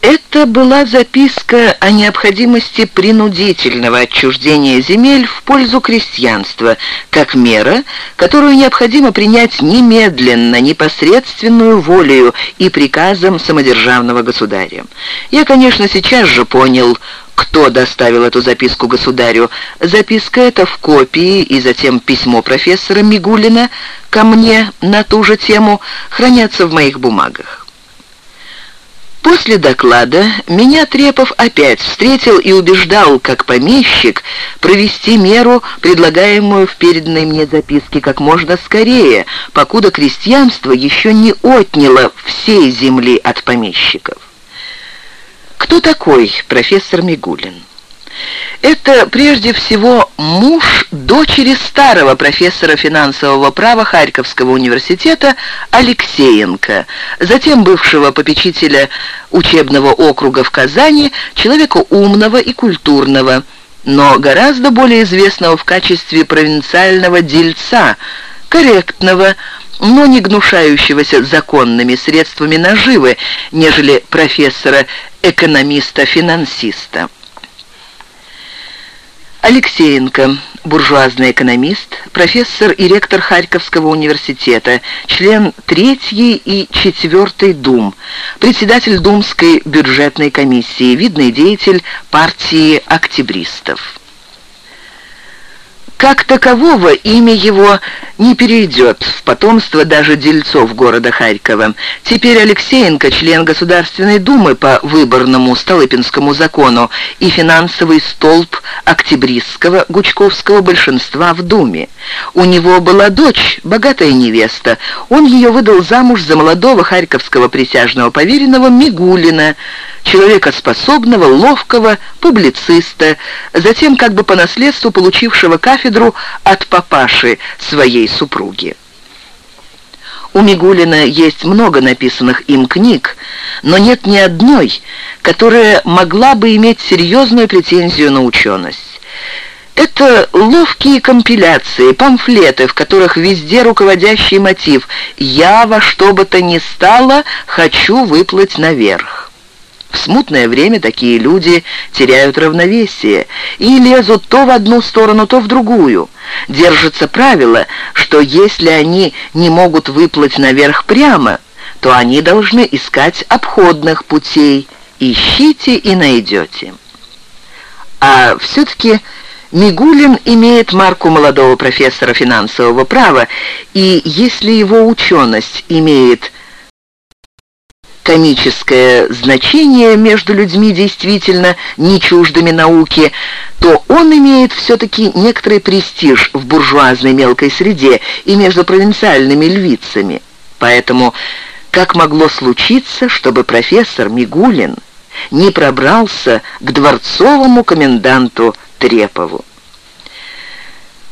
Это была записка о необходимости принудительного отчуждения земель в пользу крестьянства, как мера, которую необходимо принять немедленно, непосредственную волею и приказом самодержавного государя. Я, конечно, сейчас же понял, кто доставил эту записку государю. Записка эта в копии и затем письмо профессора Мигулина ко мне на ту же тему хранятся в моих бумагах. После доклада меня Трепов опять встретил и убеждал, как помещик, провести меру, предлагаемую в переданной мне записке как можно скорее, покуда крестьянство еще не отняло всей земли от помещиков. Кто такой профессор Мигулин? Это прежде всего муж дочери старого профессора финансового права Харьковского университета Алексеенко, затем бывшего попечителя учебного округа в Казани, человека умного и культурного, но гораздо более известного в качестве провинциального дельца, корректного, но не гнушающегося законными средствами наживы, нежели профессора-экономиста-финансиста. Алексеенко, буржуазный экономист, профессор и ректор Харьковского университета, член третьей и четвертой дум, председатель Думской бюджетной комиссии, видный деятель партии октябристов. Как такового имя его не перейдет в потомство даже дельцов города Харькова. Теперь Алексеенко, член Государственной Думы по выборному Столыпинскому закону и финансовый столб октябристского гучковского большинства в Думе. У него была дочь, богатая невеста. Он ее выдал замуж за молодого харьковского присяжного поверенного Мигулина, человека способного, ловкого, публициста, затем как бы по наследству получившего кафедру от папаши своей супруги. У Мигулина есть много написанных им книг, но нет ни одной, которая могла бы иметь серьезную претензию на ученость. Это ловкие компиляции, памфлеты, в которых везде руководящий мотив «я во что бы то ни стало хочу выплыть наверх». В смутное время такие люди теряют равновесие и лезут то в одну сторону, то в другую. Держится правило, что если они не могут выплыть наверх прямо, то они должны искать обходных путей. Ищите и найдете. А все-таки Мигулин имеет марку молодого профессора финансового права, и если его ученость имеет комическое значение между людьми действительно не чуждыми науки, то он имеет все-таки некоторый престиж в буржуазной мелкой среде и между провинциальными львицами. Поэтому как могло случиться, чтобы профессор Мигулин не пробрался к дворцовому коменданту Трепову?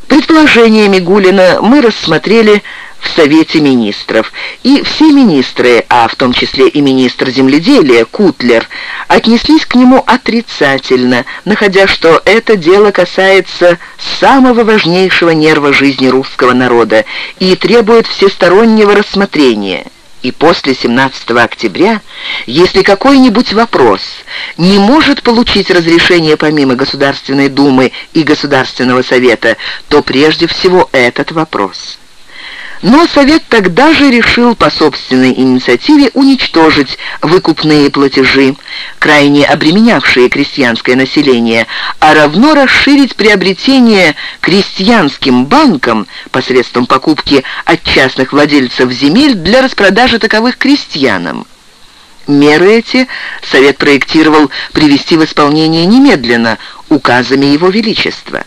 Предположение Мигулина мы рассмотрели в Совете Министров, и все министры, а в том числе и министр земледелия Кутлер, отнеслись к нему отрицательно, находя, что это дело касается самого важнейшего нерва жизни русского народа и требует всестороннего рассмотрения. И после 17 октября, если какой-нибудь вопрос не может получить разрешение помимо Государственной Думы и Государственного Совета, то прежде всего этот вопрос – но Совет тогда же решил по собственной инициативе уничтожить выкупные платежи, крайне обременявшие крестьянское население, а равно расширить приобретение крестьянским банкам посредством покупки от частных владельцев земель для распродажи таковых крестьянам. Меры эти Совет проектировал привести в исполнение немедленно указами Его Величества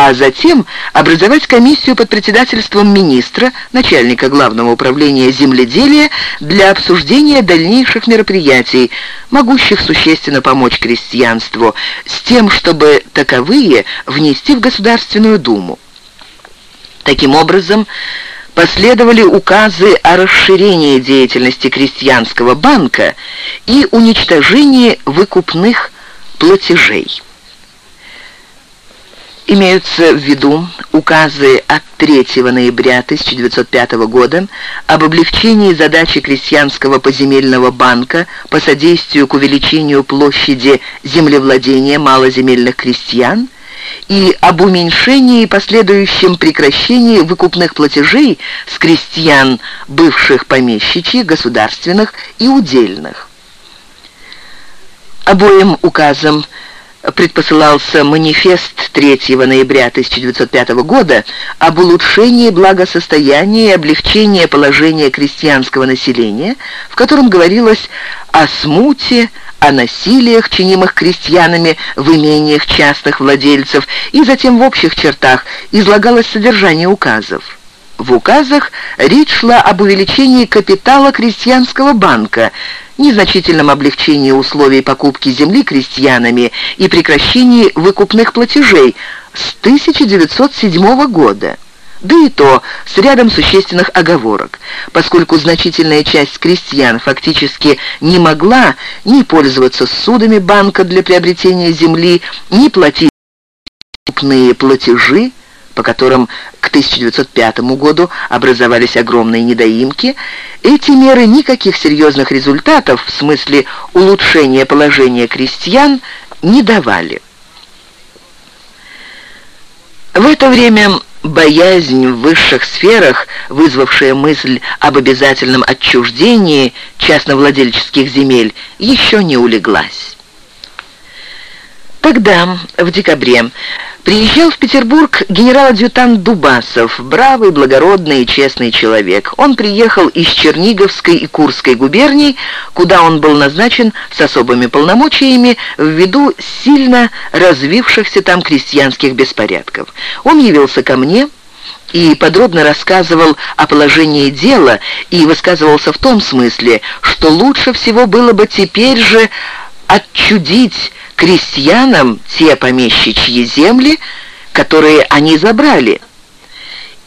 а затем образовать комиссию под председательством министра, начальника Главного управления земледелия, для обсуждения дальнейших мероприятий, могущих существенно помочь крестьянству, с тем, чтобы таковые внести в Государственную Думу. Таким образом, последовали указы о расширении деятельности крестьянского банка и уничтожении выкупных платежей. Имеются в виду указы от 3 ноября 1905 года об облегчении задачи крестьянского поземельного банка по содействию к увеличению площади землевладения малоземельных крестьян и об уменьшении и последующем прекращении выкупных платежей с крестьян бывших помещичьих, государственных и удельных. Обоим указам предпосылался манифест 3 ноября 1905 года об улучшении благосостояния и облегчении положения крестьянского населения, в котором говорилось о смуте, о насилиях, чинимых крестьянами в имениях частных владельцев, и затем в общих чертах излагалось содержание указов. В указах речь шла об увеличении капитала крестьянского банка, незначительном облегчении условий покупки земли крестьянами и прекращении выкупных платежей с 1907 года. Да и то с рядом существенных оговорок, поскольку значительная часть крестьян фактически не могла ни пользоваться судами банка для приобретения земли, ни платить крупные платежи, по которым к 1905 году образовались огромные недоимки, эти меры никаких серьезных результатов в смысле улучшения положения крестьян не давали. В это время боязнь в высших сферах, вызвавшая мысль об обязательном отчуждении частновладельческих земель, еще не улеглась. Тогда, в декабре, Приезжал в Петербург генерал-адъютант Дубасов, бравый, благородный и честный человек. Он приехал из Черниговской и Курской губерний, куда он был назначен с особыми полномочиями ввиду сильно развившихся там крестьянских беспорядков. Он явился ко мне и подробно рассказывал о положении дела и высказывался в том смысле, что лучше всего было бы теперь же отчудить крестьянам те помещичьи земли, которые они забрали.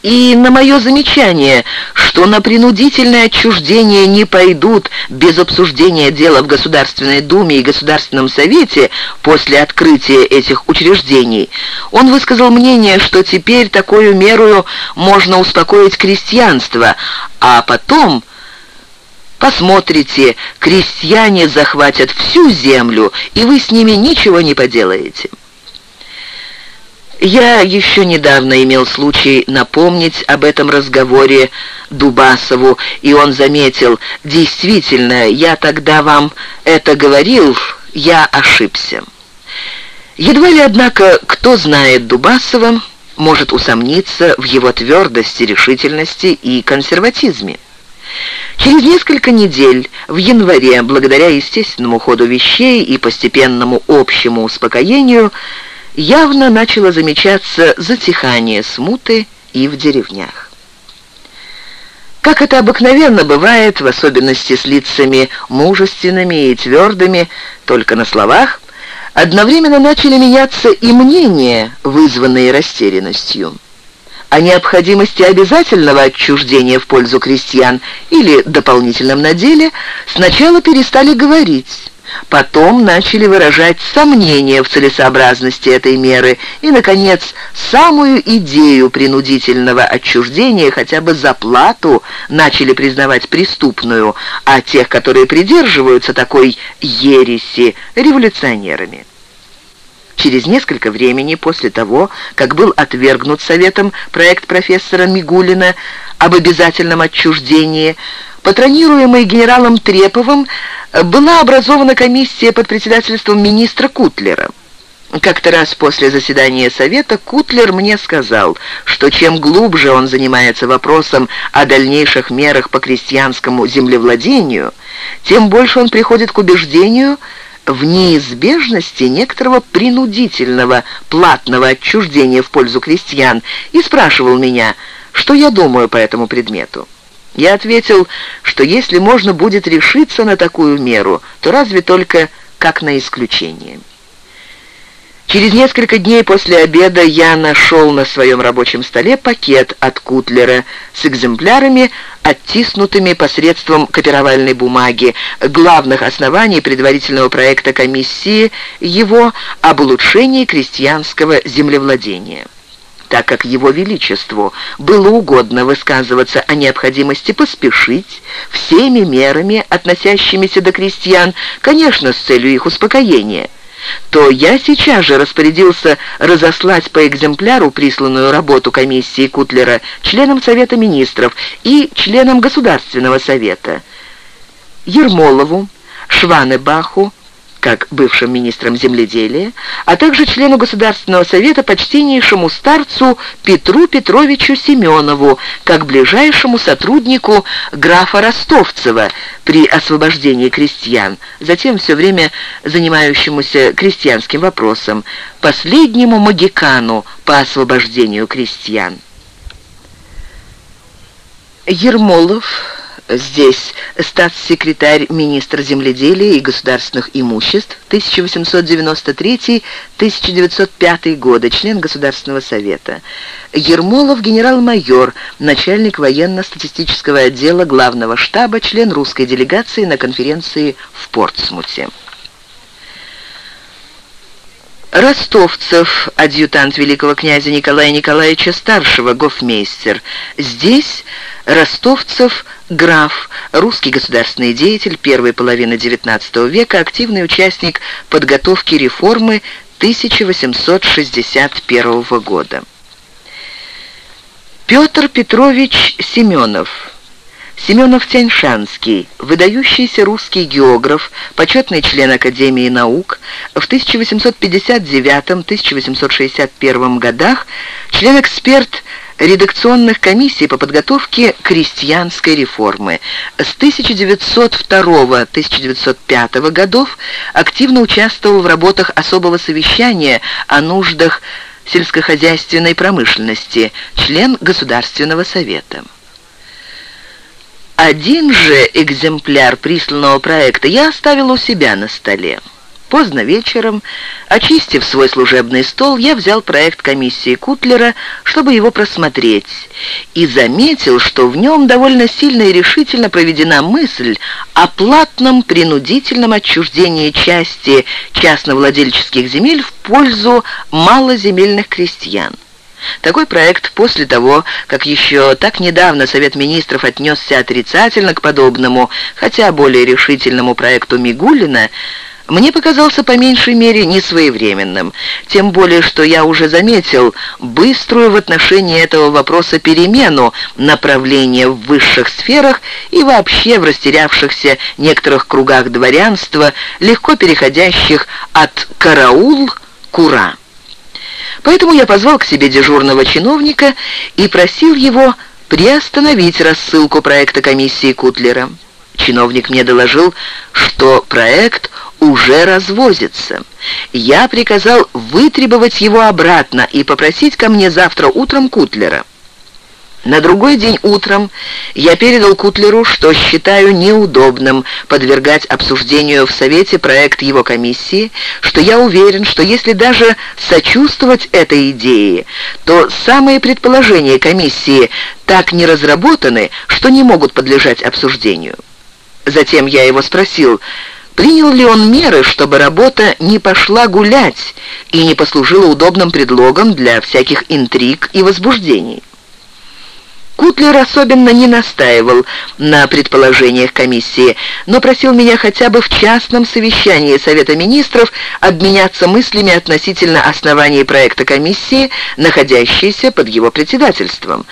И на мое замечание, что на принудительное отчуждение не пойдут без обсуждения дела в Государственной Думе и Государственном Совете после открытия этих учреждений, он высказал мнение, что теперь такую меру можно успокоить крестьянство, а потом Посмотрите, крестьяне захватят всю землю, и вы с ними ничего не поделаете. Я еще недавно имел случай напомнить об этом разговоре Дубасову, и он заметил, действительно, я тогда вам это говорил, я ошибся. Едва ли, однако, кто знает Дубасова, может усомниться в его твердости, решительности и консерватизме. Через несколько недель, в январе, благодаря естественному ходу вещей и постепенному общему успокоению, явно начало замечаться затихание смуты и в деревнях. Как это обыкновенно бывает, в особенности с лицами мужественными и твердыми, только на словах, одновременно начали меняться и мнения, вызванные растерянностью о необходимости обязательного отчуждения в пользу крестьян или дополнительном наделе сначала перестали говорить, потом начали выражать сомнения в целесообразности этой меры и, наконец, самую идею принудительного отчуждения хотя бы за плату начали признавать преступную, а тех, которые придерживаются такой ереси, революционерами. Через несколько времени после того, как был отвергнут Советом проект профессора Мигулина об обязательном отчуждении, патронируемый генералом Треповым, была образована комиссия под председательством министра Кутлера. Как-то раз после заседания Совета Кутлер мне сказал, что чем глубже он занимается вопросом о дальнейших мерах по крестьянскому землевладению, тем больше он приходит к убеждению, в неизбежности некоторого принудительного платного отчуждения в пользу крестьян и спрашивал меня, что я думаю по этому предмету. Я ответил, что если можно будет решиться на такую меру, то разве только как на исключение. Через несколько дней после обеда я нашел на своем рабочем столе пакет от Кутлера с экземплярами, оттиснутыми посредством копировальной бумаги, главных оснований предварительного проекта комиссии его об улучшении крестьянского землевладения так как Его Величеству было угодно высказываться о необходимости поспешить всеми мерами, относящимися до крестьян, конечно, с целью их успокоения, то я сейчас же распорядился разослать по экземпляру присланную работу комиссии Кутлера членам Совета Министров и членам Государственного Совета, Ермолову, Шванебаху, как бывшим министром земледелия, а также члену Государственного совета почтеннейшему старцу Петру Петровичу Семенову, как ближайшему сотруднику графа Ростовцева при освобождении крестьян, затем все время занимающемуся крестьянским вопросом, последнему магикану по освобождению крестьян. Ермолов Здесь статс-секретарь министр земледелия и государственных имуществ 1893-1905 годы, член Государственного совета. Ермолов генерал-майор, начальник военно-статистического отдела главного штаба, член русской делегации на конференции в Портсмуте. Ростовцев, адъютант великого князя Николая Николаевича Старшего, гофмейстер. Здесь Ростовцев граф, русский государственный деятель первой половины XIX века, активный участник подготовки реформы 1861 года. Петр Петрович Семенов Семенов-Тяньшанский, выдающийся русский географ, почетный член Академии наук, в 1859-1861 годах член-эксперт редакционных комиссий по подготовке крестьянской реформы. С 1902-1905 годов активно участвовал в работах особого совещания о нуждах сельскохозяйственной промышленности, член Государственного совета. Один же экземпляр присланного проекта я оставил у себя на столе. Поздно вечером, очистив свой служебный стол, я взял проект комиссии Кутлера, чтобы его просмотреть, и заметил, что в нем довольно сильно и решительно проведена мысль о платном принудительном отчуждении части частновладельческих земель в пользу малоземельных крестьян. Такой проект после того, как еще так недавно Совет Министров отнесся отрицательно к подобному, хотя более решительному проекту Мигулина, мне показался по меньшей мере несвоевременным, тем более, что я уже заметил быструю в отношении этого вопроса перемену направления в высших сферах и вообще в растерявшихся некоторых кругах дворянства, легко переходящих от «караул» к «ура». Поэтому я позвал к себе дежурного чиновника и просил его приостановить рассылку проекта комиссии Кутлера. Чиновник мне доложил, что проект уже развозится. Я приказал вытребовать его обратно и попросить ко мне завтра утром Кутлера. На другой день утром я передал Кутлеру, что считаю неудобным подвергать обсуждению в Совете проект его комиссии, что я уверен, что если даже сочувствовать этой идее, то самые предположения комиссии так не разработаны, что не могут подлежать обсуждению. Затем я его спросил, принял ли он меры, чтобы работа не пошла гулять и не послужила удобным предлогом для всяких интриг и возбуждений. Кутлер особенно не настаивал на предположениях комиссии, но просил меня хотя бы в частном совещании Совета Министров обменяться мыслями относительно оснований проекта комиссии, находящейся под его председательством,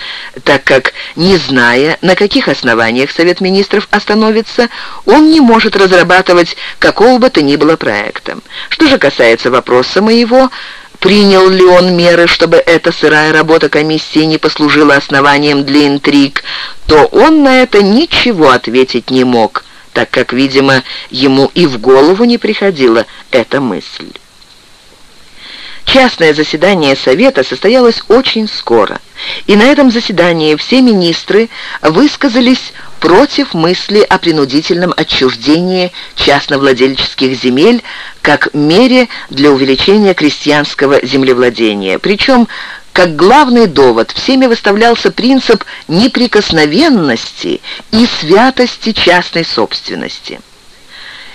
так как, не зная, на каких основаниях Совет Министров остановится, он не может разрабатывать какого бы то ни было проекта. Что же касается вопроса моего, принял ли он меры, чтобы эта сырая работа комиссии не послужила основанием для интриг, то он на это ничего ответить не мог, так как, видимо, ему и в голову не приходила эта мысль. Частное заседание Совета состоялось очень скоро, и на этом заседании все министры высказались против мысли о принудительном отчуждении частновладельческих земель как мере для увеличения крестьянского землевладения. Причем, как главный довод, всеми выставлялся принцип неприкосновенности и святости частной собственности.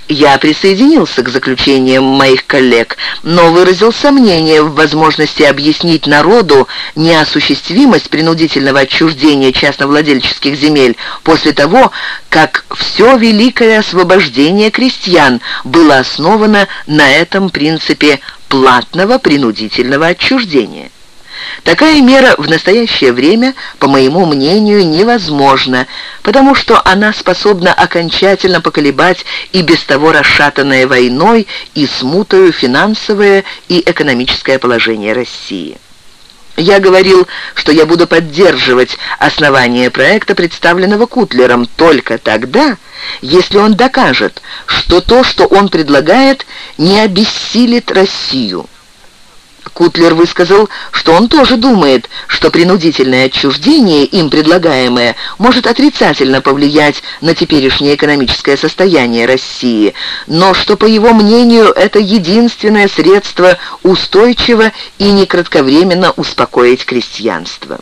Я присоединился к заключениям моих коллег, но выразил сомнение в возможности объяснить народу неосуществимость принудительного отчуждения частновладельческих земель после того, как все великое освобождение крестьян было основано на этом принципе платного принудительного отчуждения. Такая мера в настоящее время, по моему мнению, невозможна, потому что она способна окончательно поколебать и без того расшатанное войной и смутою финансовое и экономическое положение России. Я говорил, что я буду поддерживать основание проекта, представленного Кутлером, только тогда, если он докажет, что то, что он предлагает, не обессилит Россию. Кутлер высказал, что он тоже думает, что принудительное отчуждение, им предлагаемое, может отрицательно повлиять на теперешнее экономическое состояние России, но что, по его мнению, это единственное средство устойчиво и некратковременно успокоить крестьянство.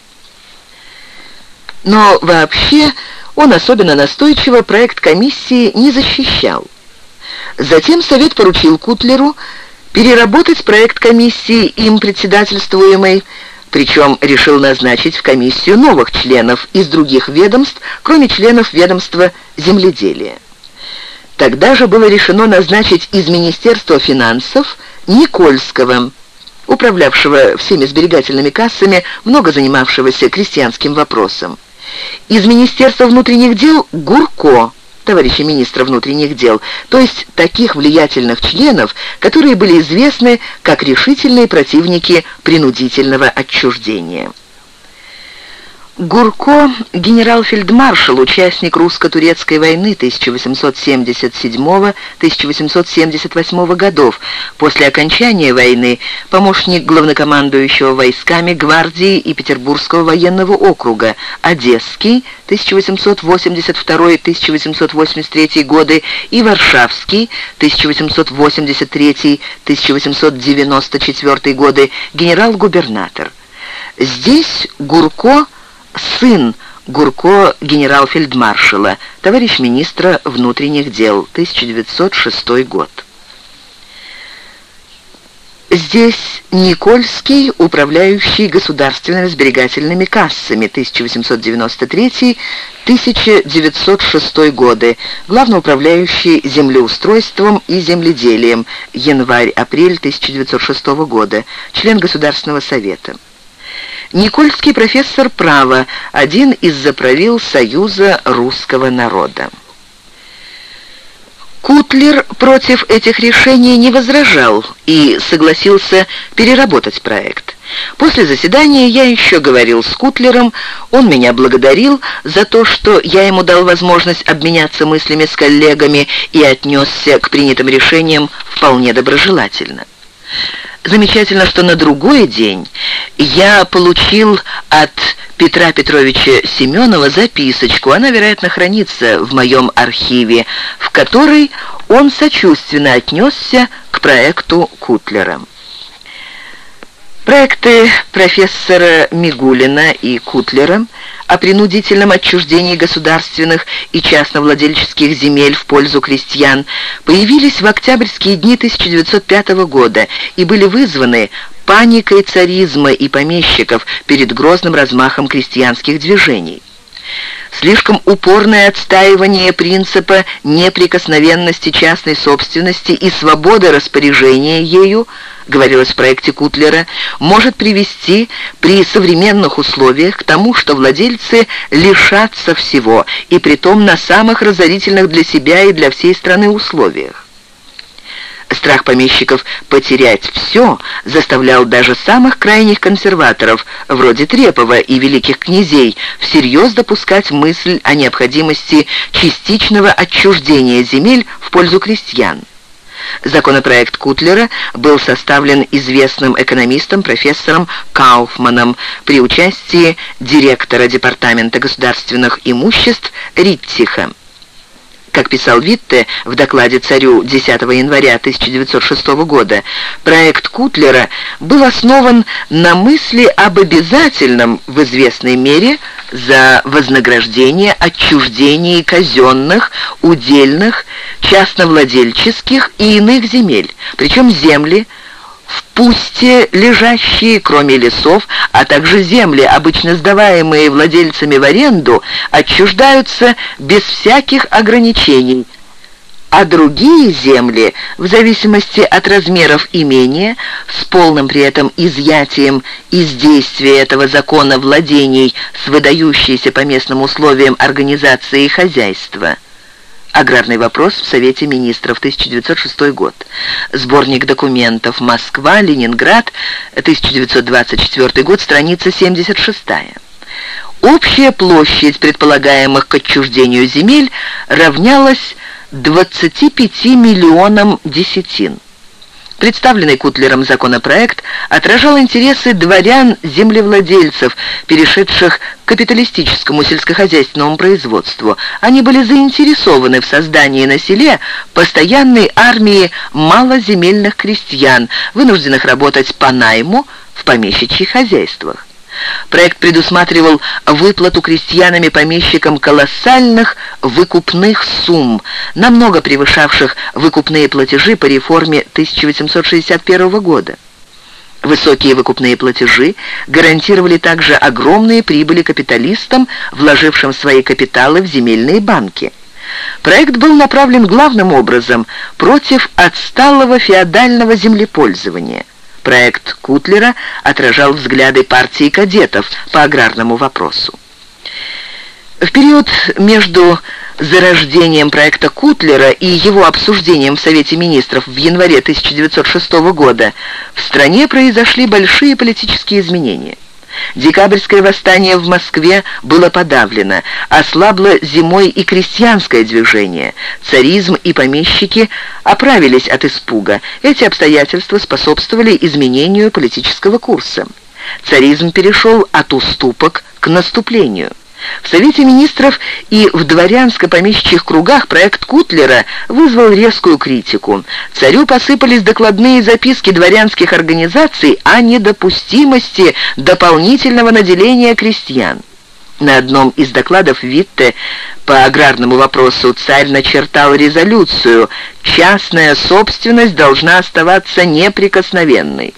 Но вообще он особенно настойчиво проект комиссии не защищал. Затем Совет поручил Кутлеру переработать проект комиссии, им председательствуемой, причем решил назначить в комиссию новых членов из других ведомств, кроме членов ведомства земледелия. Тогда же было решено назначить из Министерства финансов Никольского, управлявшего всеми сберегательными кассами, много занимавшегося крестьянским вопросом. Из Министерства внутренних дел Гурко, товарища министра внутренних дел, то есть таких влиятельных членов, которые были известны как решительные противники принудительного отчуждения. Гурко, генерал-фельдмаршал, участник русско-турецкой войны 1877-1878 годов. После окончания войны помощник главнокомандующего войсками гвардии и Петербургского военного округа, Одесский 1882-1883 годы и Варшавский 1883-1894 годы генерал-губернатор. Здесь Гурко – сын Гурко генерал-фельдмаршала, товарищ министра внутренних дел, 1906 год. Здесь Никольский, управляющий государственными сберегательными кассами 1893-1906 годы, главноуправляющий землеустройством и земледелием, январь-апрель 1906 года, член Государственного совета. Никольский профессор права, один из заправил Союза русского народа. Кутлер против этих решений не возражал и согласился переработать проект. После заседания я еще говорил с Кутлером, он меня благодарил за то, что я ему дал возможность обменяться мыслями с коллегами и отнесся к принятым решениям вполне доброжелательно. Замечательно, что на другой день я получил от Петра Петровича Семенова записочку, она, вероятно, хранится в моем архиве, в которой он сочувственно отнесся к проекту Кутлера. Проекты профессора Мигулина и Кутлера о принудительном отчуждении государственных и частновладельческих земель в пользу крестьян появились в октябрьские дни 1905 года и были вызваны паникой царизма и помещиков перед грозным размахом крестьянских движений. Слишком упорное отстаивание принципа неприкосновенности частной собственности и свободы распоряжения ею – говорилось в проекте Кутлера, может привести при современных условиях к тому, что владельцы лишатся всего, и притом на самых разорительных для себя и для всей страны условиях. Страх помещиков потерять все заставлял даже самых крайних консерваторов, вроде Трепова и великих князей, всерьез допускать мысль о необходимости частичного отчуждения земель в пользу крестьян. Законопроект Кутлера был составлен известным экономистом профессором Кауфманом при участии директора Департамента государственных имуществ Риттиха. Как писал Витте в докладе царю 10 января 1906 года, проект Кутлера был основан на мысли об обязательном в известной мере за вознаграждение отчуждении казенных, удельных, частновладельческих и иных земель, причем земли – в пусте лежащие, кроме лесов, а также земли, обычно сдаваемые владельцами в аренду, отчуждаются без всяких ограничений, а другие земли, в зависимости от размеров имения, с полным при этом изъятием из действия этого закона владений с выдающейся по местным условиям организацией хозяйства – Аграрный вопрос в Совете министров, 1906 год. Сборник документов «Москва, Ленинград», 1924 год, страница 76. Общая площадь предполагаемых к отчуждению земель равнялась 25 миллионам десятин. Представленный Кутлером законопроект отражал интересы дворян-землевладельцев, перешедших к капиталистическому сельскохозяйственному производству. Они были заинтересованы в создании на селе постоянной армии малоземельных крестьян, вынужденных работать по найму в помещичьих хозяйствах. Проект предусматривал выплату крестьянами-помещикам колоссальных выкупных сумм, намного превышавших выкупные платежи по реформе 1861 года. Высокие выкупные платежи гарантировали также огромные прибыли капиталистам, вложившим свои капиталы в земельные банки. Проект был направлен главным образом против отсталого феодального землепользования – Проект Кутлера отражал взгляды партии кадетов по аграрному вопросу. В период между зарождением проекта Кутлера и его обсуждением в Совете министров в январе 1906 года в стране произошли большие политические изменения. Декабрьское восстание в Москве было подавлено, ослабло зимой и крестьянское движение. Царизм и помещики оправились от испуга. Эти обстоятельства способствовали изменению политического курса. Царизм перешел от уступок к наступлению. В Совете министров и в дворянско-помещичьих кругах проект Кутлера вызвал резкую критику. Царю посыпались докладные записки дворянских организаций о недопустимости дополнительного наделения крестьян. На одном из докладов Витте по аграрному вопросу царь начертал резолюцию «Частная собственность должна оставаться неприкосновенной».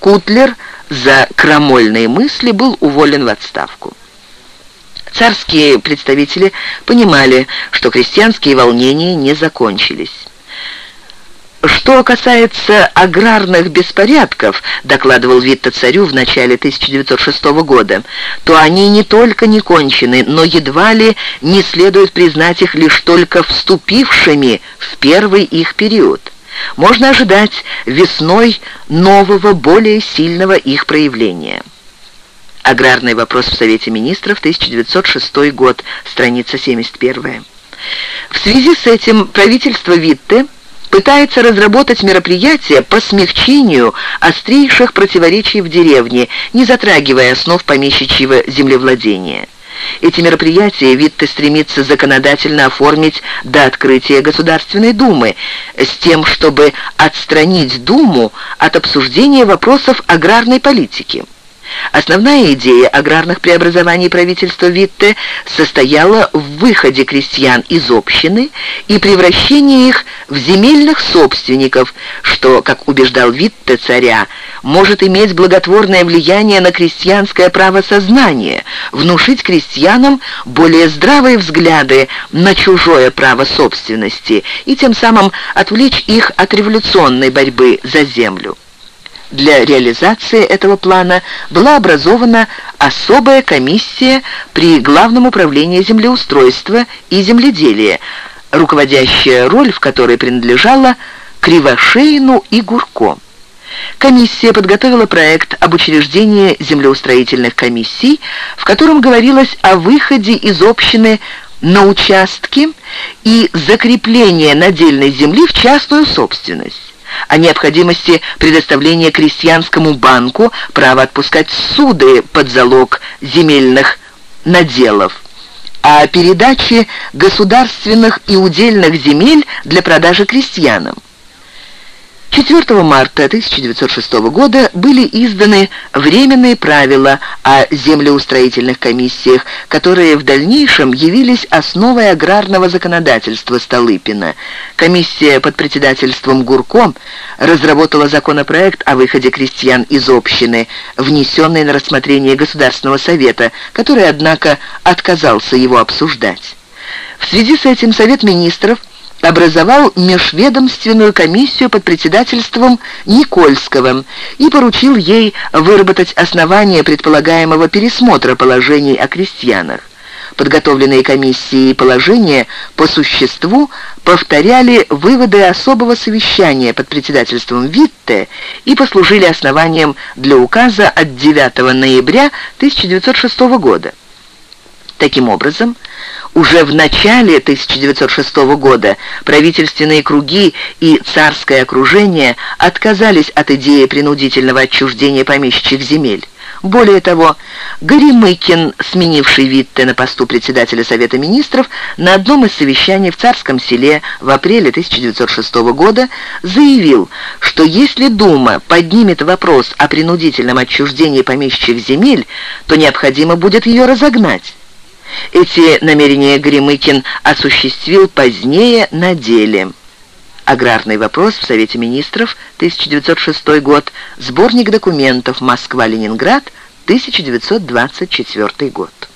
Кутлер за крамольные мысли был уволен в отставку. Царские представители понимали, что крестьянские волнения не закончились. Что касается аграрных беспорядков, докладывал Витта царю в начале 1906 года, то они не только не кончены, но едва ли не следует признать их лишь только вступившими в первый их период. Можно ожидать весной нового, более сильного их проявления. Аграрный вопрос в Совете Министров, 1906 год, страница 71. В связи с этим правительство Витте пытается разработать мероприятия по смягчению острейших противоречий в деревне, не затрагивая основ помещичьего землевладения. Эти мероприятия Витте стремится законодательно оформить до открытия Государственной Думы, с тем, чтобы отстранить Думу от обсуждения вопросов аграрной политики. Основная идея аграрных преобразований правительства Витте состояла в выходе крестьян из общины и превращении их в земельных собственников, что, как убеждал Витте царя, может иметь благотворное влияние на крестьянское правосознание, внушить крестьянам более здравые взгляды на чужое право собственности и тем самым отвлечь их от революционной борьбы за землю. Для реализации этого плана была образована особая комиссия при Главном управлении землеустройства и земледелия, руководящая роль в которой принадлежала Кривошеину и Гурко. Комиссия подготовила проект об учреждении землеустроительных комиссий, в котором говорилось о выходе из общины на участки и закрепление надельной земли в частную собственность о необходимости предоставления крестьянскому банку права отпускать суды под залог земельных наделов, о передаче государственных и удельных земель для продажи крестьянам. 4 марта 1906 года были изданы временные правила о землеустроительных комиссиях, которые в дальнейшем явились основой аграрного законодательства Столыпина. Комиссия под председательством Гурко разработала законопроект о выходе крестьян из общины, внесенный на рассмотрение Государственного совета, который, однако, отказался его обсуждать. В связи с этим Совет министров образовал межведомственную комиссию под председательством Никольского и поручил ей выработать основания предполагаемого пересмотра положений о крестьянах. Подготовленные комиссией положения по существу повторяли выводы особого совещания под председательством Витте и послужили основанием для указа от 9 ноября 1906 года. Таким образом, уже в начале 1906 года правительственные круги и царское окружение отказались от идеи принудительного отчуждения помещичьих земель. Более того, Горемыкин, сменивший Витте на посту председателя Совета Министров, на одном из совещаний в Царском селе в апреле 1906 года заявил, что если Дума поднимет вопрос о принудительном отчуждении помещичьих земель, то необходимо будет ее разогнать. Эти намерения Гремыкин осуществил позднее на деле. Аграрный вопрос в Совете министров, 1906 год, сборник документов «Москва-Ленинград», 1924 год.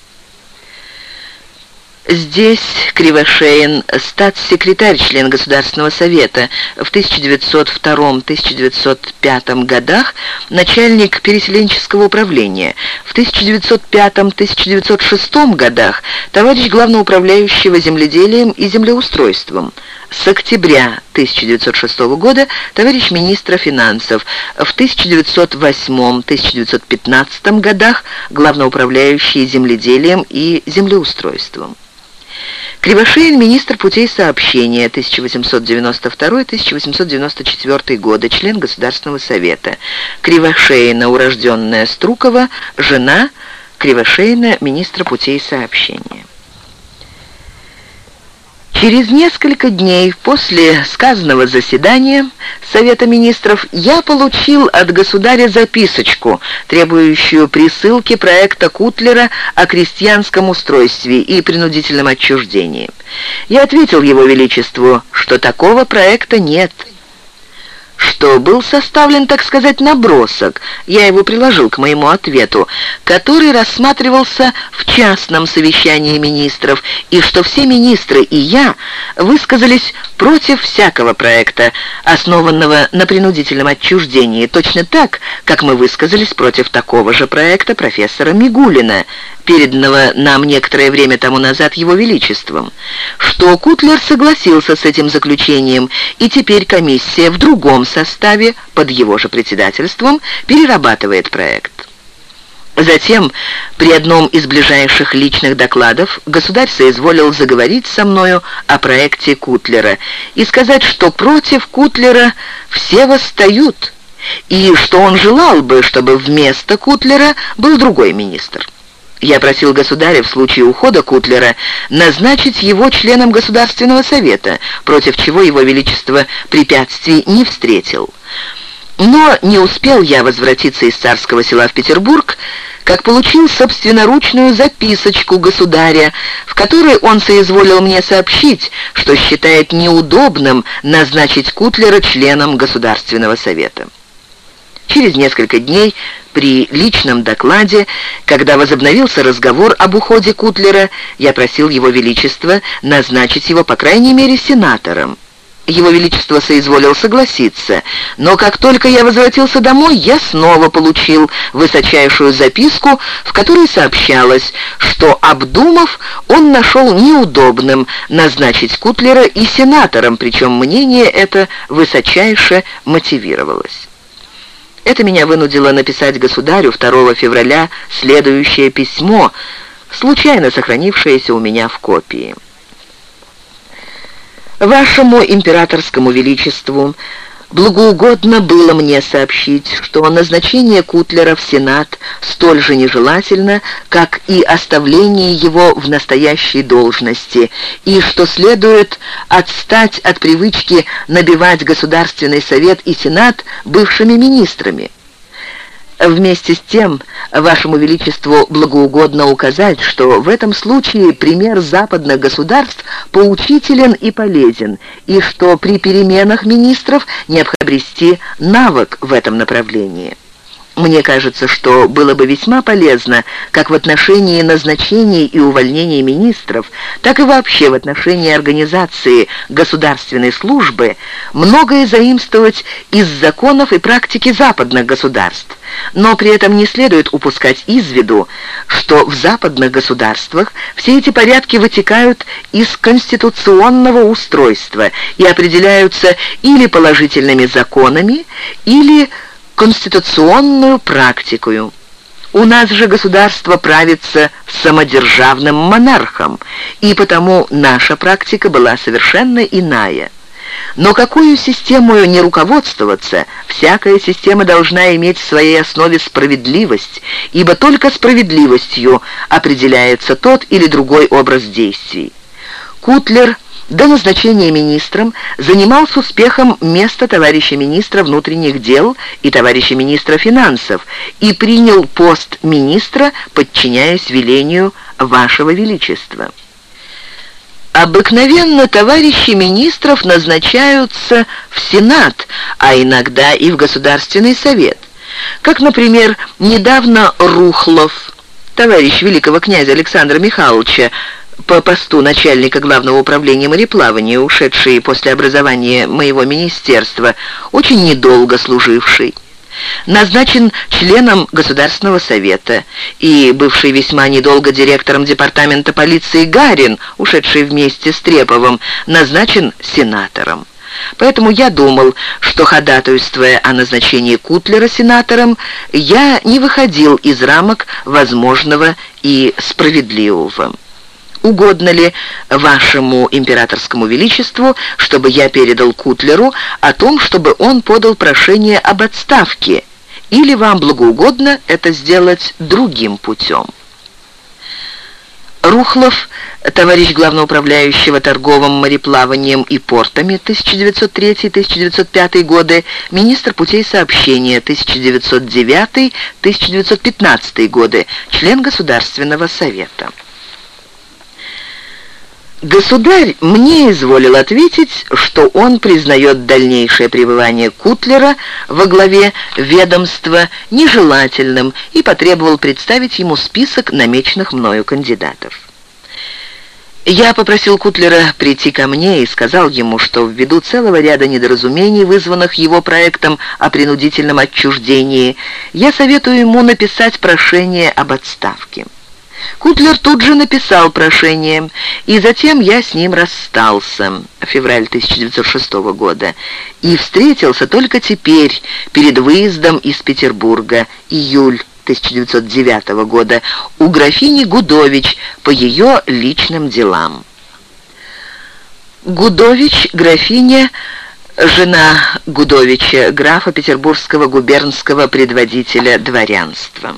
Здесь Кривошеин, статс-секретарь, член Государственного совета, в 1902-1905 годах начальник переселенческого управления, в 1905-1906 годах товарищ главноуправляющего земледелием и землеустройством, с октября 1906 года товарищ министра финансов, в 1908-1915 годах главноуправляющий земледелием и землеустройством. Кривошеин – министр путей сообщения 1892-1894 годы, член Государственного совета. Кривошеина, урожденная Струкова, жена Кривошеина, министра путей сообщения. Через несколько дней после сказанного заседания Совета Министров я получил от государя записочку, требующую присылки проекта Кутлера о крестьянском устройстве и принудительном отчуждении. Я ответил Его Величеству, что такого проекта нет – что был составлен, так сказать, набросок, я его приложил к моему ответу, который рассматривался в частном совещании министров, и что все министры и я высказались против всякого проекта, основанного на принудительном отчуждении, точно так, как мы высказались против такого же проекта профессора Мигулина, переданного нам некоторое время тому назад Его Величеством, что Кутлер согласился с этим заключением, и теперь комиссия в другом составе, под его же председательством, перерабатывает проект. Затем, при одном из ближайших личных докладов, государь соизволил заговорить со мною о проекте Кутлера и сказать, что против Кутлера все восстают, и что он желал бы, чтобы вместо Кутлера был другой министр. Я просил государя в случае ухода Кутлера назначить его членом Государственного совета, против чего его величество препятствий не встретил. Но не успел я возвратиться из царского села в Петербург, как получил собственноручную записочку государя, в которой он соизволил мне сообщить, что считает неудобным назначить Кутлера членом Государственного совета. Через несколько дней при личном докладе, когда возобновился разговор об уходе Кутлера, я просил Его Величество назначить его, по крайней мере, сенатором. Его Величество соизволил согласиться, но как только я возвратился домой, я снова получил высочайшую записку, в которой сообщалось, что, обдумав, он нашел неудобным назначить Кутлера и сенатором, причем мнение это высочайше мотивировалось. Это меня вынудило написать государю 2 февраля следующее письмо, случайно сохранившееся у меня в копии. Вашему императорскому величеству Благоугодно было мне сообщить, что назначение Кутлера в Сенат столь же нежелательно, как и оставление его в настоящей должности, и что следует отстать от привычки набивать Государственный Совет и Сенат бывшими министрами. Вместе с тем, Вашему Величеству благоугодно указать, что в этом случае пример западных государств поучителен и полезен, и что при переменах министров необходимо обрести навык в этом направлении. Мне кажется, что было бы весьма полезно как в отношении назначений и увольнений министров, так и вообще в отношении организации государственной службы многое заимствовать из законов и практики западных государств. Но при этом не следует упускать из виду, что в западных государствах все эти порядки вытекают из конституционного устройства и определяются или положительными законами, или конституционную практикую. У нас же государство правится самодержавным монархом, и потому наша практика была совершенно иная. Но какую систему не руководствоваться, всякая система должна иметь в своей основе справедливость, ибо только справедливостью определяется тот или другой образ действий. Кутлер до назначения министром занимал с успехом место товарища министра внутренних дел и товарища министра финансов и принял пост министра, подчиняясь велению Вашего Величества. Обыкновенно товарищи министров назначаются в Сенат, а иногда и в Государственный совет. Как, например, недавно Рухлов, товарищ великого князя Александра Михайловича, по посту начальника главного управления мореплавания, ушедший после образования моего министерства, очень недолго служивший. Назначен членом Государственного совета и бывший весьма недолго директором департамента полиции Гарин, ушедший вместе с Треповым, назначен сенатором. Поэтому я думал, что, ходатайствуя о назначении Кутлера сенатором, я не выходил из рамок возможного и справедливого угодно ли вашему императорскому величеству, чтобы я передал Кутлеру о том, чтобы он подал прошение об отставке, или вам благоугодно это сделать другим путем. Рухлов, товарищ главноуправляющего торговым мореплаванием и портами 1903-1905 годы, министр путей сообщения 1909-1915 годы, член Государственного совета. Государь мне изволил ответить, что он признает дальнейшее пребывание Кутлера во главе ведомства нежелательным и потребовал представить ему список намеченных мною кандидатов. Я попросил Кутлера прийти ко мне и сказал ему, что ввиду целого ряда недоразумений, вызванных его проектом о принудительном отчуждении, я советую ему написать прошение об отставке. Кутлер тут же написал прошение, и затем я с ним расстался, февраль 1906 года, и встретился только теперь, перед выездом из Петербурга, июль 1909 года, у графини Гудович по ее личным делам. Гудович, графиня, жена Гудовича, графа петербургского губернского предводителя дворянства.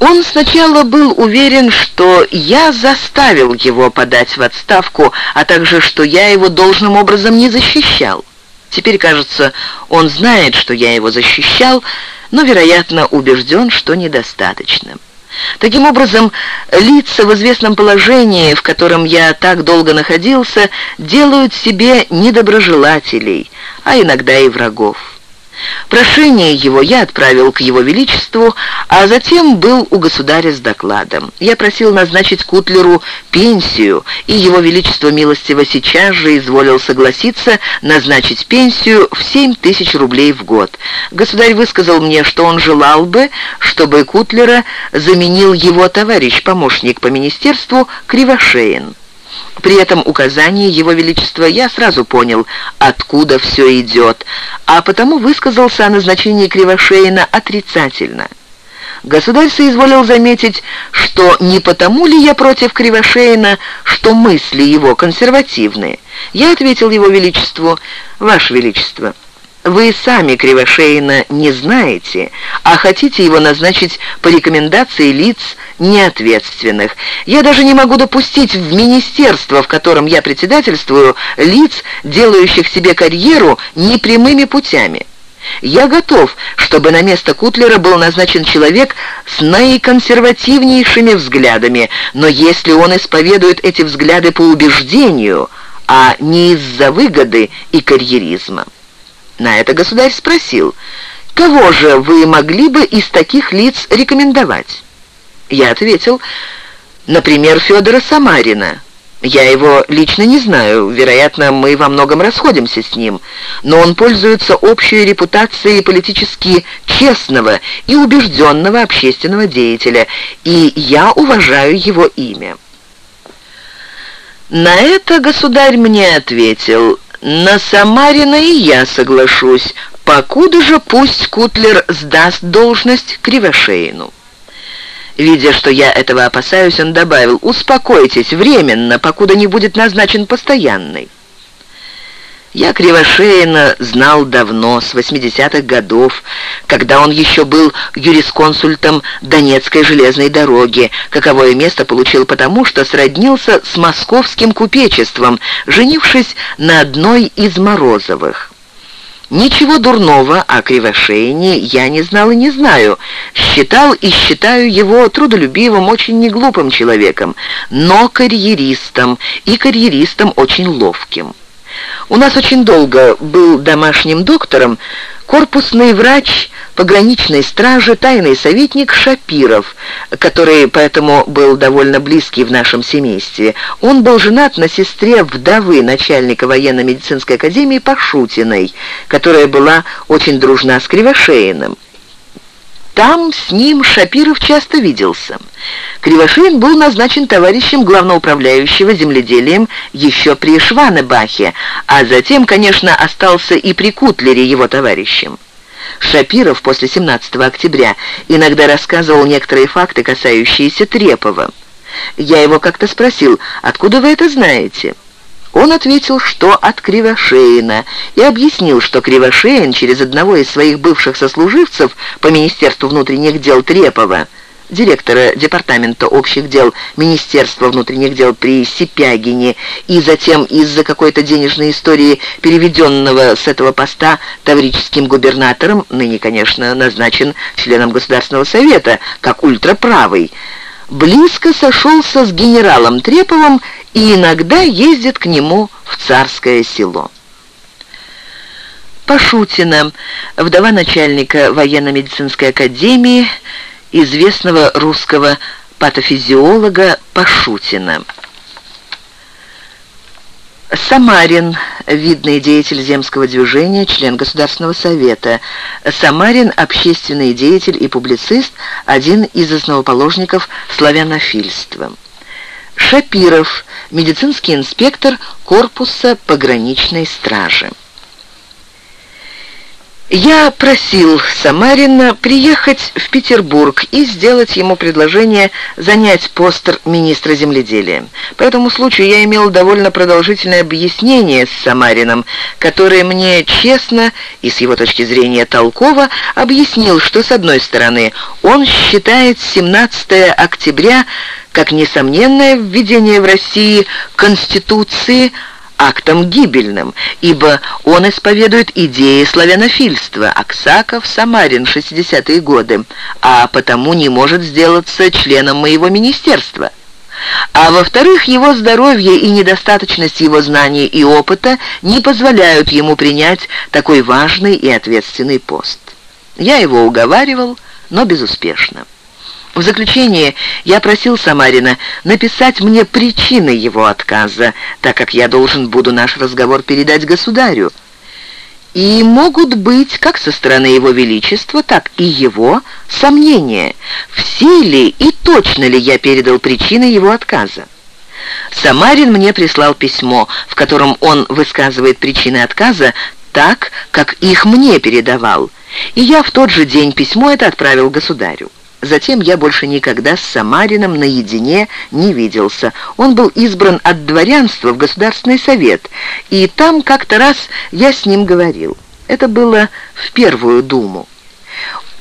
Он сначала был уверен, что я заставил его подать в отставку, а также, что я его должным образом не защищал. Теперь, кажется, он знает, что я его защищал, но, вероятно, убежден, что недостаточно. Таким образом, лица в известном положении, в котором я так долго находился, делают себе недоброжелателей, а иногда и врагов. Прошение его я отправил к его величеству, а затем был у государя с докладом. Я просил назначить Кутлеру пенсию, и его величество милостиво сейчас же изволил согласиться назначить пенсию в 7 тысяч рублей в год. Государь высказал мне, что он желал бы, чтобы Кутлера заменил его товарищ, помощник по министерству Кривошеин. При этом указании Его Величества я сразу понял, откуда все идет, а потому высказался о назначении Кривошеина отрицательно. Государь соизволил заметить, что не потому ли я против Кривошеина, что мысли его консервативные. Я ответил его величеству, «Ваше величество, вы сами Кривошеина не знаете, а хотите его назначить по рекомендации лиц неответственных. Я даже не могу допустить в министерство, в котором я председательствую, лиц, делающих себе карьеру непрямыми путями. Я готов, чтобы на место Кутлера был назначен человек с наиконсервативнейшими взглядами, но если он исповедует эти взгляды по убеждению, а не из-за выгоды и карьеризма. На это государь спросил, «Кого же вы могли бы из таких лиц рекомендовать?» Я ответил, «Например, Федора Самарина». Я его лично не знаю, вероятно, мы во многом расходимся с ним, но он пользуется общей репутацией политически честного и убежденного общественного деятеля, и я уважаю его имя. На это государь мне ответил, на Самарина и я соглашусь, покуда же пусть Кутлер сдаст должность Кривошеину. Видя, что я этого опасаюсь, он добавил, «Успокойтесь, временно, покуда не будет назначен постоянный». Я Кривошеина знал давно, с 80-х годов, когда он еще был юрисконсультом Донецкой железной дороги, каковое место получил потому, что сроднился с московским купечеством, женившись на одной из Морозовых. Ничего дурного о Кривошеине я не знал и не знаю. Считал и считаю его трудолюбивым, очень неглупым человеком, но карьеристом, и карьеристом очень ловким. У нас очень долго был домашним доктором корпусный врач пограничной стражи, тайный советник Шапиров, который поэтому был довольно близкий в нашем семействе. Он был женат на сестре вдовы начальника военно-медицинской академии Пашутиной, которая была очень дружна с Кривошеиным. Там с ним Шапиров часто виделся. Кривошеин был назначен товарищем главноуправляющего земледелием еще при Шванебахе, а затем, конечно, остался и при Кутлере его товарищем. Шапиров после 17 октября иногда рассказывал некоторые факты, касающиеся Трепова. Я его как-то спросил, откуда вы это знаете? Он ответил, что от Кривошеина, и объяснил, что Кривошеин через одного из своих бывших сослуживцев по Министерству внутренних дел Трепова, директора Департамента общих дел Министерства внутренних дел при Сипягине, и затем из-за какой-то денежной истории переведенного с этого поста таврическим губернатором, ныне, конечно, назначен членом Государственного совета, как ультраправый, близко сошелся с генералом Треповым и иногда ездит к нему в царское село. Пашутина, вдова начальника военно-медицинской академии, известного русского патофизиолога Пашутина. Самарин, видный деятель земского движения, член Государственного совета. Самарин – общественный деятель и публицист, один из основоположников славянофильства. Шапиров, медицинский инспектор корпуса пограничной стражи. Я просил Самарина приехать в Петербург и сделать ему предложение занять пост министра земледелия. По этому случаю я имел довольно продолжительное объяснение с Самарином, которое мне честно и с его точки зрения толково объяснил, что с одной стороны он считает 17 октября как несомненное введение в России Конституции актом гибельным, ибо он исповедует идеи славянофильства, Аксаков, Самарин, 60-е годы, а потому не может сделаться членом моего министерства. А во-вторых, его здоровье и недостаточность его знаний и опыта не позволяют ему принять такой важный и ответственный пост. Я его уговаривал, но безуспешно. В заключение я просил Самарина написать мне причины его отказа, так как я должен буду наш разговор передать государю. И могут быть как со стороны его величества, так и его сомнения, все ли и точно ли я передал причины его отказа. Самарин мне прислал письмо, в котором он высказывает причины отказа так, как их мне передавал, и я в тот же день письмо это отправил государю. Затем я больше никогда с Самарином наедине не виделся. Он был избран от дворянства в Государственный совет, и там как-то раз я с ним говорил. Это было в Первую Думу.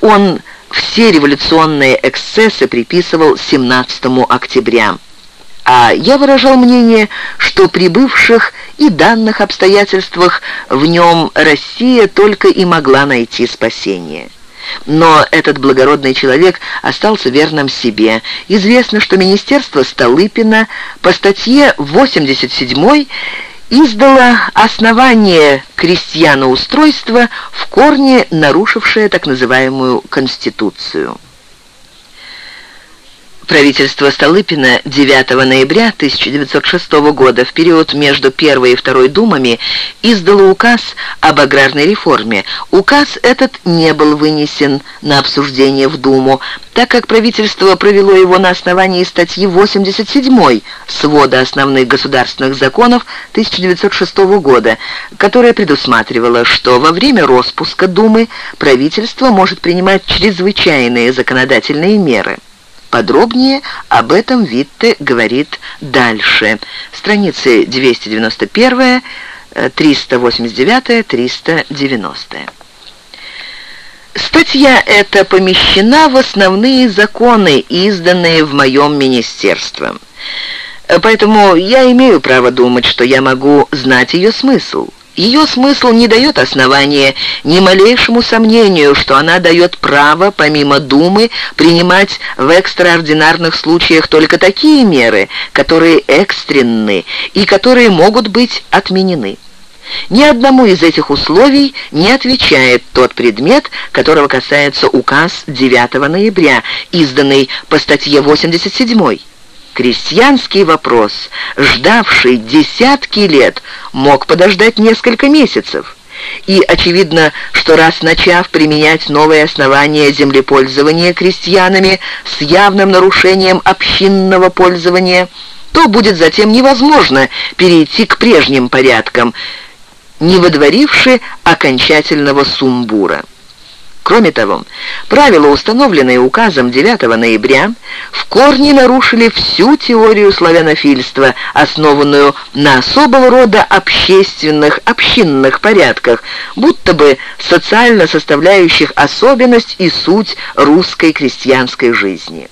Он все революционные эксцессы приписывал 17 октября. А я выражал мнение, что при бывших и данных обстоятельствах в нем Россия только и могла найти спасение. Но этот благородный человек остался верным себе. Известно, что Министерство Столыпина по статье 87 издало основание крестьяноустройства, в корне нарушившее так называемую Конституцию. Правительство Столыпина 9 ноября 1906 года в период между Первой и Второй Думами издало указ об аграрной реформе. Указ этот не был вынесен на обсуждение в Думу, так как правительство провело его на основании статьи 87 свода основных государственных законов 1906 года, которая предусматривала, что во время распуска Думы правительство может принимать чрезвычайные законодательные меры. Подробнее об этом Витте говорит дальше. Страницы 291, 389, 390. Статья эта помещена в основные законы, изданные в моем министерстве. Поэтому я имею право думать, что я могу знать ее смысл. Ее смысл не дает основания ни малейшему сомнению, что она дает право, помимо Думы, принимать в экстраординарных случаях только такие меры, которые экстренны и которые могут быть отменены. Ни одному из этих условий не отвечает тот предмет, которого касается указ 9 ноября, изданный по статье 87 Крестьянский вопрос, ждавший десятки лет, мог подождать несколько месяцев. И очевидно, что раз начав применять новые основания землепользования крестьянами с явным нарушением общинного пользования, то будет затем невозможно перейти к прежним порядкам, не выдворивши окончательного сумбура. Кроме того, правила, установленные указом 9 ноября, в корне нарушили всю теорию славянофильства, основанную на особого рода общественных, общинных порядках, будто бы социально составляющих особенность и суть русской крестьянской жизни.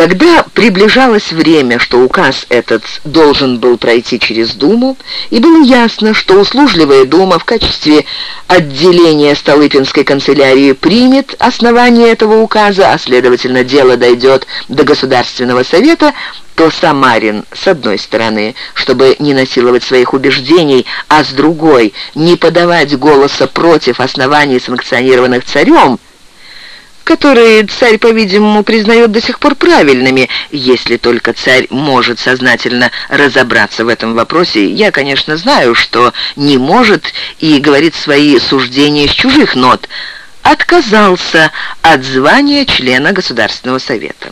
Когда приближалось время, что указ этот должен был пройти через Думу, и было ясно, что услужливая Дума в качестве отделения Столыпинской канцелярии примет основание этого указа, а следовательно дело дойдет до Государственного совета, то Самарин, с одной стороны, чтобы не насиловать своих убеждений, а с другой, не подавать голоса против оснований, санкционированных царем, которые царь, по-видимому, признает до сих пор правильными, если только царь может сознательно разобраться в этом вопросе. Я, конечно, знаю, что не может и говорит свои суждения с чужих нот, отказался от звания члена Государственного совета.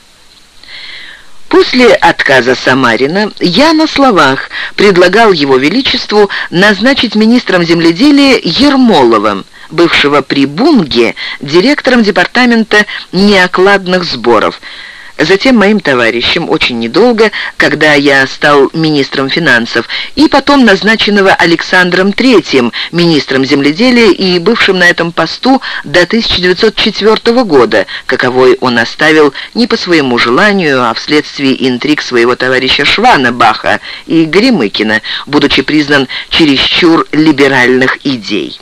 После отказа Самарина я на словах предлагал его величеству назначить министром земледелия Ермоловым, бывшего при Бунге, директором департамента неокладных сборов. Затем моим товарищем очень недолго, когда я стал министром финансов, и потом назначенного Александром III министром земледелия и бывшим на этом посту до 1904 года, каковой он оставил не по своему желанию, а вследствие интриг своего товарища Швана Баха и Гремыкина, будучи признан чересчур либеральных идей.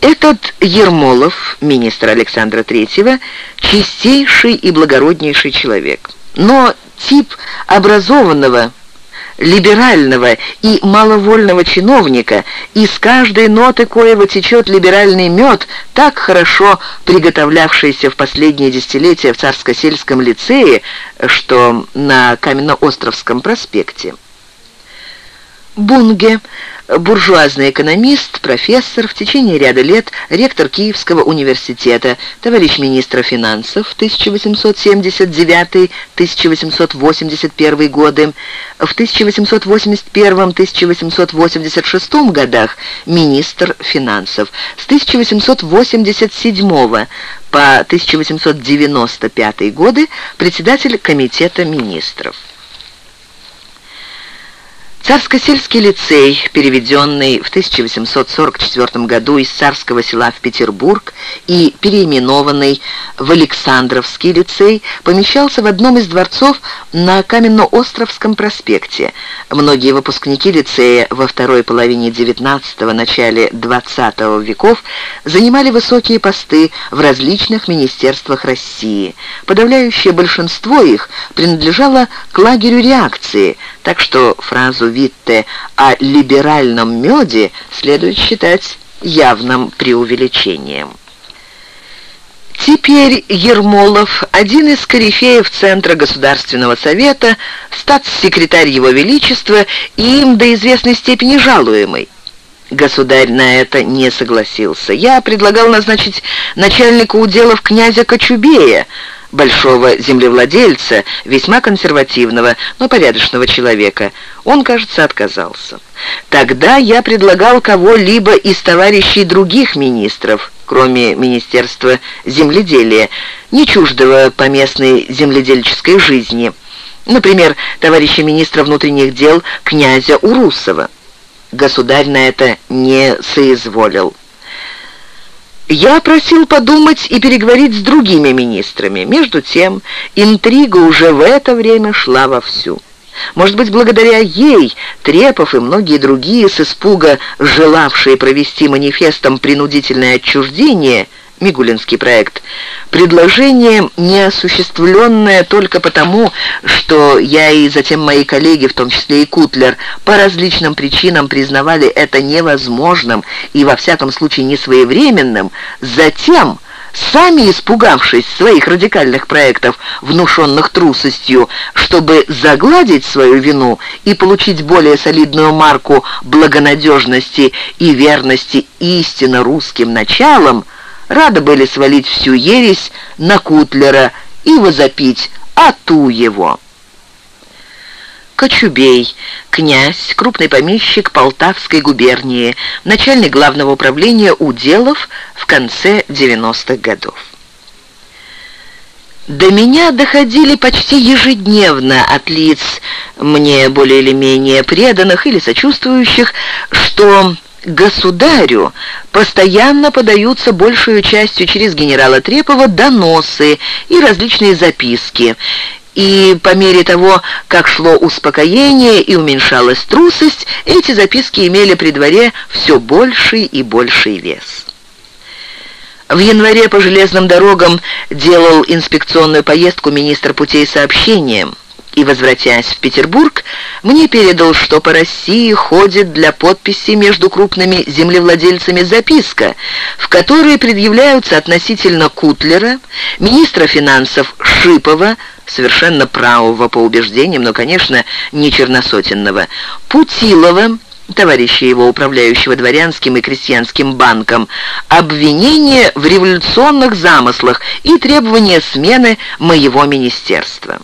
Этот Ермолов, министр Александра Третьего, чистейший и благороднейший человек. Но тип образованного, либерального и маловольного чиновника, из каждой ноты коего течет либеральный мед, так хорошо приготовлявшийся в последние десятилетия в Царско-сельском лицее, что на Каменноостровском проспекте. Бунге, буржуазный экономист, профессор, в течение ряда лет ректор Киевского университета, товарищ министра финансов 1879-1881 годы, в 1881-1886 годах министр финансов, с 1887 по 1895 годы председатель комитета министров. Царско-сельский лицей, переведенный в 1844 году из царского села в Петербург и переименованный в Александровский лицей, помещался в одном из дворцов на Каменно-Островском проспекте. Многие выпускники лицея во второй половине XIX – начале XX веков занимали высокие посты в различных министерствах России. Подавляющее большинство их принадлежало к лагерю реакции, так что фразу Витте о либеральном меде следует считать явным преувеличением. Теперь Ермолов, один из корифеев Центра Государственного Совета, статс-секретарь Его Величества и им до известной степени жалуемый. Государь на это не согласился. Я предлагал назначить начальника уделов князя Кочубея, большого землевладельца, весьма консервативного, но порядочного человека. Он, кажется, отказался. Тогда я предлагал кого-либо из товарищей других министров, кроме Министерства земледелия, не чуждого поместной земледельческой жизни. Например, товарища министра внутренних дел князя Урусова. Государь на это не соизволил. Я просил подумать и переговорить с другими министрами. Между тем, интрига уже в это время шла вовсю. Может быть, благодаря ей Трепов и многие другие с испуга желавшие провести манифестом принудительное отчуждение – Мигулинский проект. Предложение неосуществленное только потому, что я и затем мои коллеги, в том числе и Кутлер, по различным причинам признавали это невозможным и во всяком случае несвоевременным, затем сами испугавшись своих радикальных проектов, внушенных трусостью, чтобы загладить свою вину и получить более солидную марку благонадежности и верности истинно русским началам, рады были свалить всю ересь на Кутлера и возопить «Ату его!». Кочубей, князь, крупный помещик Полтавской губернии, начальник главного управления уделов в конце 90-х годов. До меня доходили почти ежедневно от лиц, мне более или менее преданных или сочувствующих, что государю постоянно подаются большую частью через генерала Трепова доносы и различные записки. И по мере того, как шло успокоение и уменьшалась трусость, эти записки имели при дворе все больший и больший вес. В январе по железным дорогам делал инспекционную поездку министр путей сообщения – и, возвратясь в Петербург, мне передал, что по России ходит для подписи между крупными землевладельцами записка, в которой предъявляются относительно Кутлера, министра финансов Шипова, совершенно правого по убеждениям, но, конечно, не черносотенного, Путилова, товарища его, управляющего дворянским и крестьянским банком, обвинение в революционных замыслах и требование смены моего министерства.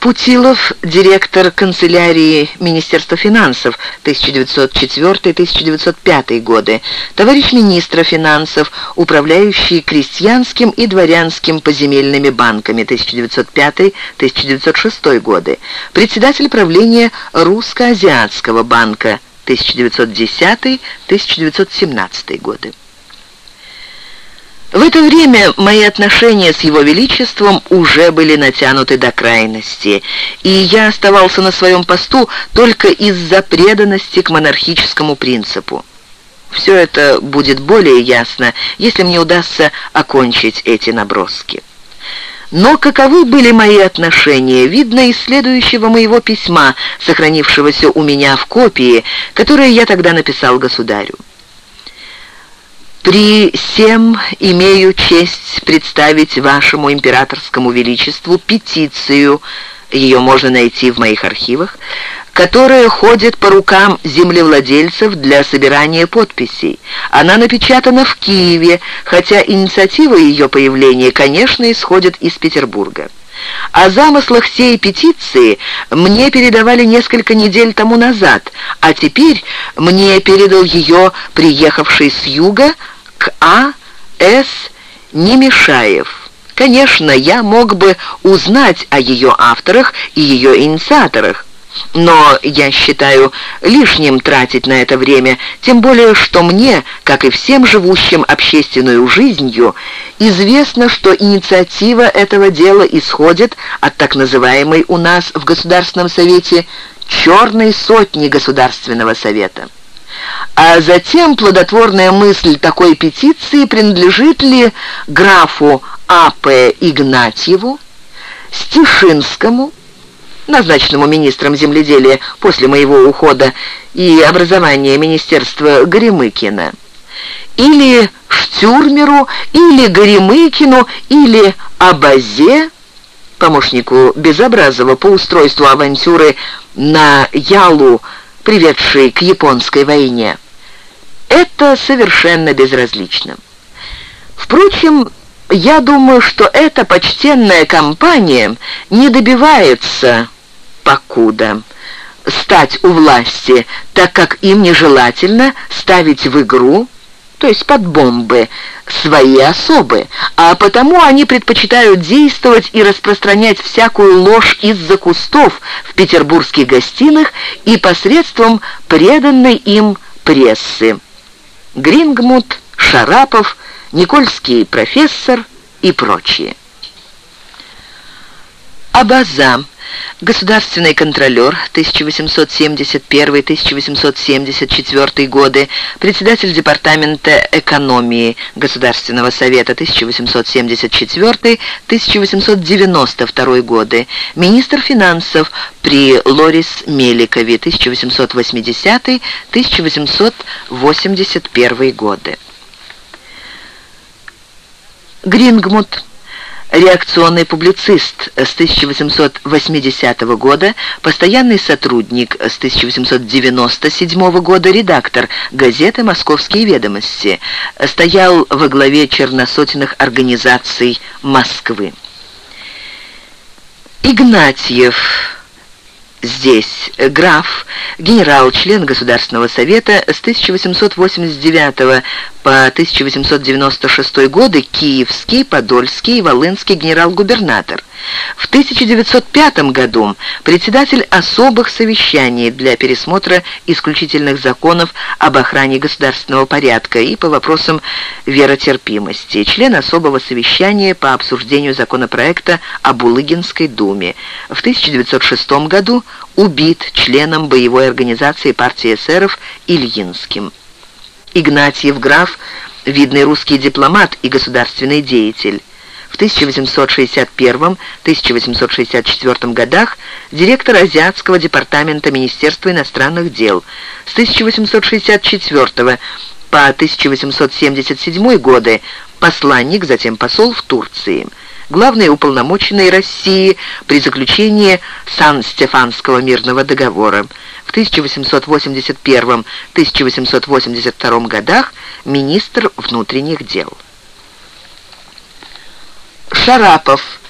Путилов, директор канцелярии Министерства финансов 1904-1905 годы, товарищ министра финансов, управляющий крестьянским и дворянским поземельными банками 1905-1906 годы, председатель правления Русско-Азиатского банка 1910-1917 годы. В это время мои отношения с Его Величеством уже были натянуты до крайности, и я оставался на своем посту только из-за преданности к монархическому принципу. Все это будет более ясно, если мне удастся окончить эти наброски. Но каковы были мои отношения, видно из следующего моего письма, сохранившегося у меня в копии, которое я тогда написал государю. При всем имею честь представить вашему императорскому величеству петицию, ее можно найти в моих архивах, которая ходит по рукам землевладельцев для собирания подписей. Она напечатана в Киеве, хотя инициатива ее появления, конечно, исходит из Петербурга. О замыслах сей петиции мне передавали несколько недель тому назад, а теперь мне передал ее приехавший с юга к А. С. Немешаев. Конечно, я мог бы узнать о ее авторах и ее инициаторах, но я считаю лишним тратить на это время, тем более, что мне, как и всем живущим общественной жизнью, известно, что инициатива этого дела исходит от так называемой у нас в Государственном Совете «черной сотни Государственного Совета». А затем плодотворная мысль такой петиции принадлежит ли графу А.П. Игнатьеву, Стишинскому, назначенному министром земледелия после моего ухода и образования министерства Горемыкина, или Штюрмеру, или Горемыкину, или Абазе, помощнику Безобразова по устройству авантюры на Ялу, приведшей к японской войне. Это совершенно безразлично. Впрочем, я думаю, что эта почтенная компания не добивается покуда стать у власти, так как им нежелательно ставить в игру, то есть под бомбы, свои особы, а потому они предпочитают действовать и распространять всякую ложь из-за кустов в петербургских гостиных и посредством преданной им прессы. Грингмут, Шарапов, Никольский профессор и прочие. Абаза Государственный контролер 1871-1874 годы, председатель Департамента экономии Государственного совета 1874-1892 годы, министр финансов при Лорис Меликове 1880-1881 годы. Грингмут реакционный публицист с 1880 года, постоянный сотрудник с 1897 года, редактор газеты «Московские ведомости», стоял во главе черносотенных организаций Москвы. Игнатьев здесь граф, генерал, член Государственного совета с 1889 по 1896 годы киевский, подольский и волынский генерал-губернатор. В 1905 году председатель особых совещаний для пересмотра исключительных законов об охране государственного порядка и по вопросам веротерпимости, член особого совещания по обсуждению законопроекта о Булыгинской думе. В 1906 году убит членом боевой организации партии эсеров Ильинским. Игнатьев граф, видный русский дипломат и государственный деятель. В 1861-1864 годах директор Азиатского департамента Министерства иностранных дел. С 1864 по 1877 годы посланник, затем посол в Турции главный уполномоченный России при заключении Сан-Стефанского мирного договора. В 1881-1882 годах министр внутренних дел. Шарапов,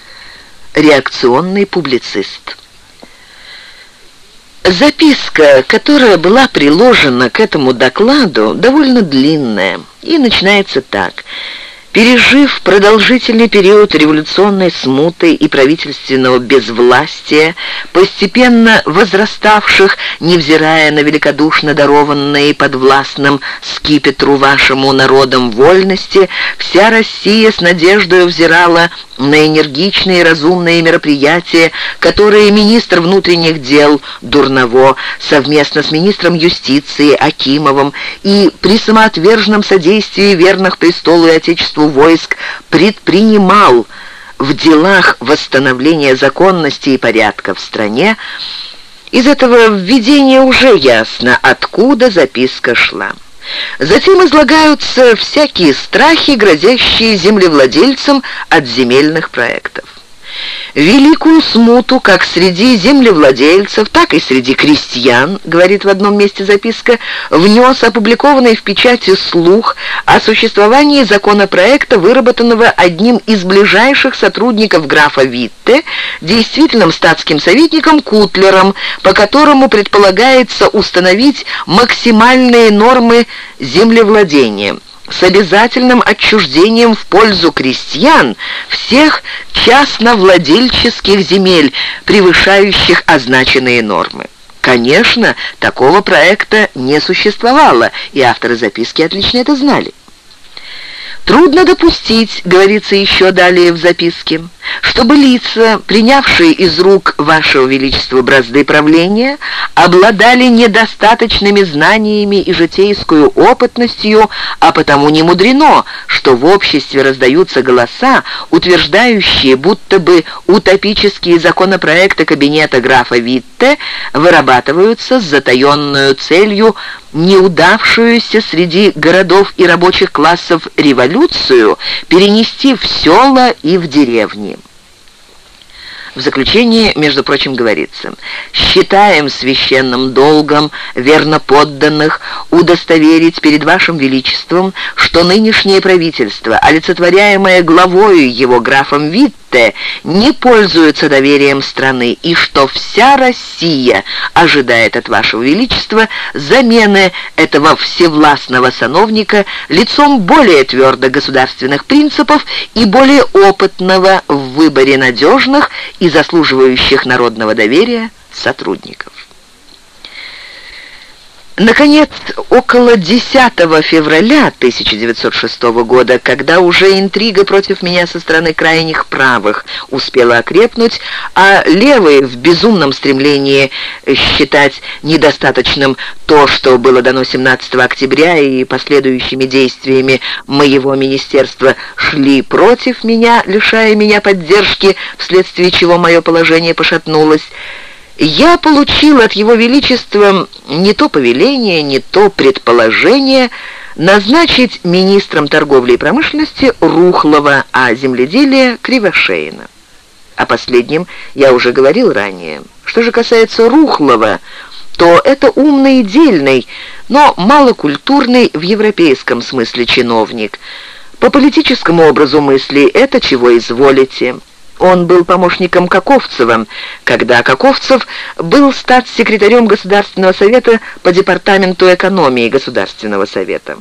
реакционный публицист. Записка, которая была приложена к этому докладу, довольно длинная и начинается так – Пережив продолжительный период революционной смуты и правительственного безвластия, постепенно возраставших, невзирая на великодушно дарованные подвластным скипетру вашему народом вольности, вся Россия с надеждой взирала на энергичные и разумные мероприятия, которые министр внутренних дел Дурново совместно с министром юстиции Акимовым и при самоотверженном содействии верных престолу и Отечеству войск предпринимал в делах восстановления законности и порядка в стране, из этого введения уже ясно, откуда записка шла. Затем излагаются всякие страхи, грозящие землевладельцам от земельных проектов. Великую смуту как среди землевладельцев, так и среди крестьян, говорит в одном месте записка, внес опубликованный в печати слух о существовании законопроекта, выработанного одним из ближайших сотрудников графа Витте, действительным статским советником Кутлером, по которому предполагается установить максимальные нормы землевладения с обязательным отчуждением в пользу крестьян всех частновладельческих земель, превышающих означенные нормы. Конечно, такого проекта не существовало, и авторы записки отлично это знали. Трудно допустить, говорится еще далее в записке, чтобы лица, принявшие из рук Вашего Величества бразды правления, обладали недостаточными знаниями и житейскую опытностью, а потому не мудрено, что в обществе раздаются голоса, утверждающие, будто бы утопические законопроекты кабинета графа Витте вырабатываются с затаенную целью неудавшуюся среди городов и рабочих классов революцию перенести в села и в деревни. В заключении, между прочим, говорится, «Считаем священным долгом верно подданных удостоверить перед вашим величеством, что нынешнее правительство, олицетворяемое главою его графом Витте, не пользуется доверием страны, и что вся Россия ожидает от вашего величества замены этого всевластного сановника лицом более твердо государственных принципов и более опытного в выборе надежных и заслуживающих народного доверия сотрудников. Наконец, около 10 февраля 1906 года, когда уже интрига против меня со стороны крайних правых успела окрепнуть, а левые в безумном стремлении считать недостаточным то, что было дано 17 октября и последующими действиями моего министерства шли против меня, лишая меня поддержки, вследствие чего мое положение пошатнулось, я получил от Его Величества не то повеление, не то предположение назначить министром торговли и промышленности Рухлова, а земледелия Кривошеина. О последнем я уже говорил ранее. Что же касается Рухлова, то это умный и дельный, но малокультурный в европейском смысле чиновник. По политическому образу мысли это чего изволите. Он был помощником Каковцева, когда Каковцев был статс-секретарем Государственного совета по департаменту экономии Государственного совета.